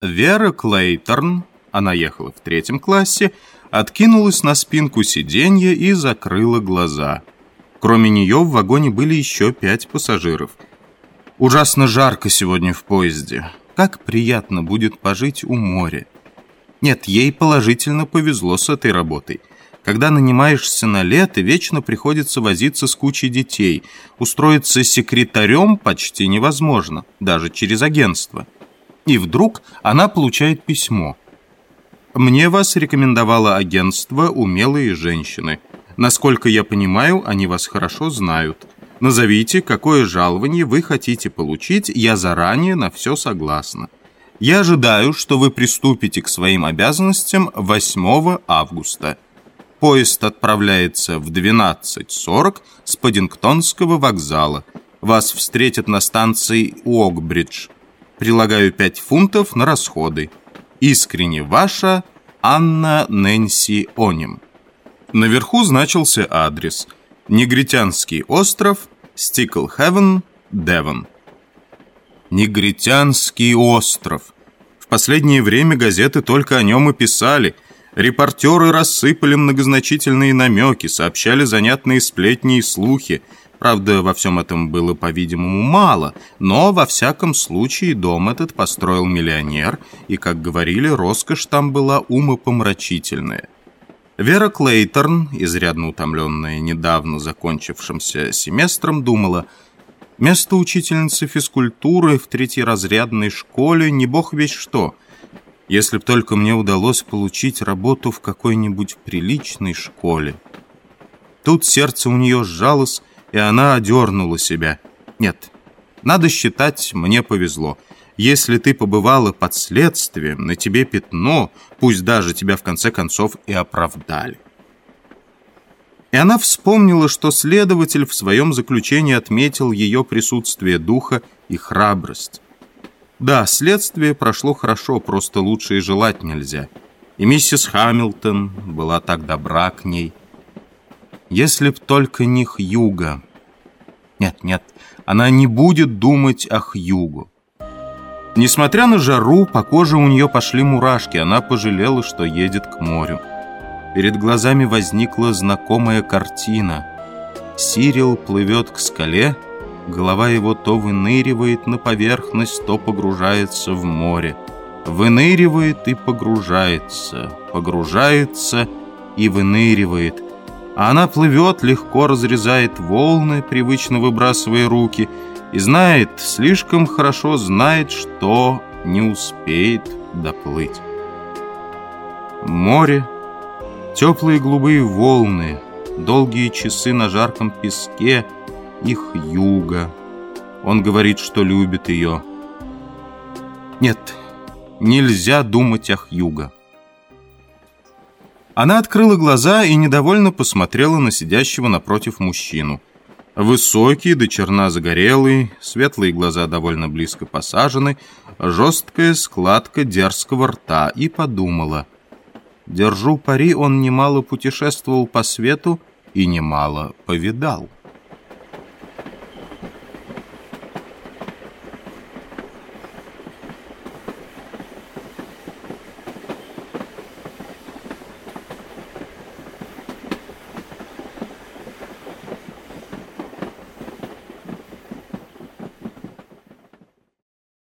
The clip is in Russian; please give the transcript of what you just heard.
Вера Клейторн, она ехала в третьем классе, откинулась на спинку сиденья и закрыла глаза. Кроме нее в вагоне были еще пять пассажиров. Ужасно жарко сегодня в поезде. Как приятно будет пожить у моря. Нет, ей положительно повезло с этой работой. Когда нанимаешься на лето, вечно приходится возиться с кучей детей. Устроиться секретарем почти невозможно, даже через агентство. И вдруг она получает письмо. «Мне вас рекомендовало агентство «Умелые женщины». Насколько я понимаю, они вас хорошо знают. Назовите, какое жалование вы хотите получить, я заранее на все согласна. Я ожидаю, что вы приступите к своим обязанностям 8 августа. Поезд отправляется в 12.40 с Паддингтонского вокзала. Вас встретят на станции Уокбридж. Прилагаю 5 фунтов на расходы. Искренне ваша Анна Нэнси Оним. Наверху значился адрес. Негритянский остров, Стикл-Хевен, Девон. Негритянский остров. В последнее время газеты только о нем и писали. Репортеры рассыпали многозначительные намеки, сообщали занятные сплетни и слухи – Правда, во всем этом было, по-видимому, мало, но, во всяком случае, дом этот построил миллионер, и, как говорили, роскошь там была умопомрачительная. Вера Клейторн, изрядно утомленная недавно закончившимся семестром, думала, место учительницы физкультуры в третьеразрядной школе не бог весь что. Если б только мне удалось получить работу в какой-нибудь приличной школе. Тут сердце у нее сжалось, и она одернула себя. Нет, надо считать, мне повезло. Если ты побывала под следствием, на тебе пятно, пусть даже тебя в конце концов и оправдали. И она вспомнила, что следователь в своем заключении отметил ее присутствие духа и храбрость. Да, следствие прошло хорошо, просто лучше и желать нельзя. И миссис Хамилтон была так добра к ней. Если б только не Хьюга. Нет, нет, она не будет думать о Хьюгу. Несмотря на жару, по коже у нее пошли мурашки. Она пожалела, что едет к морю. Перед глазами возникла знакомая картина. Сирил плывет к скале, голова его то выныривает на поверхность, то погружается в море. Выныривает и погружается, погружается и выныривает – она плывет, легко разрезает волны, привычно выбрасывая руки, и знает, слишком хорошо знает, что не успеет доплыть. Море, теплые голубые волны, долгие часы на жарком песке, их юга. Он говорит, что любит ее. Нет, нельзя думать о Хьюго. Она открыла глаза и недовольно посмотрела на сидящего напротив мужчину. Высокий, до черна загорелый, светлые глаза довольно близко посажены, жесткая складка дерзкого рта, и подумала. Держу пари, он немало путешествовал по свету и немало повидал.